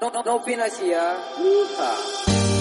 não, não, não financiar. Uhá.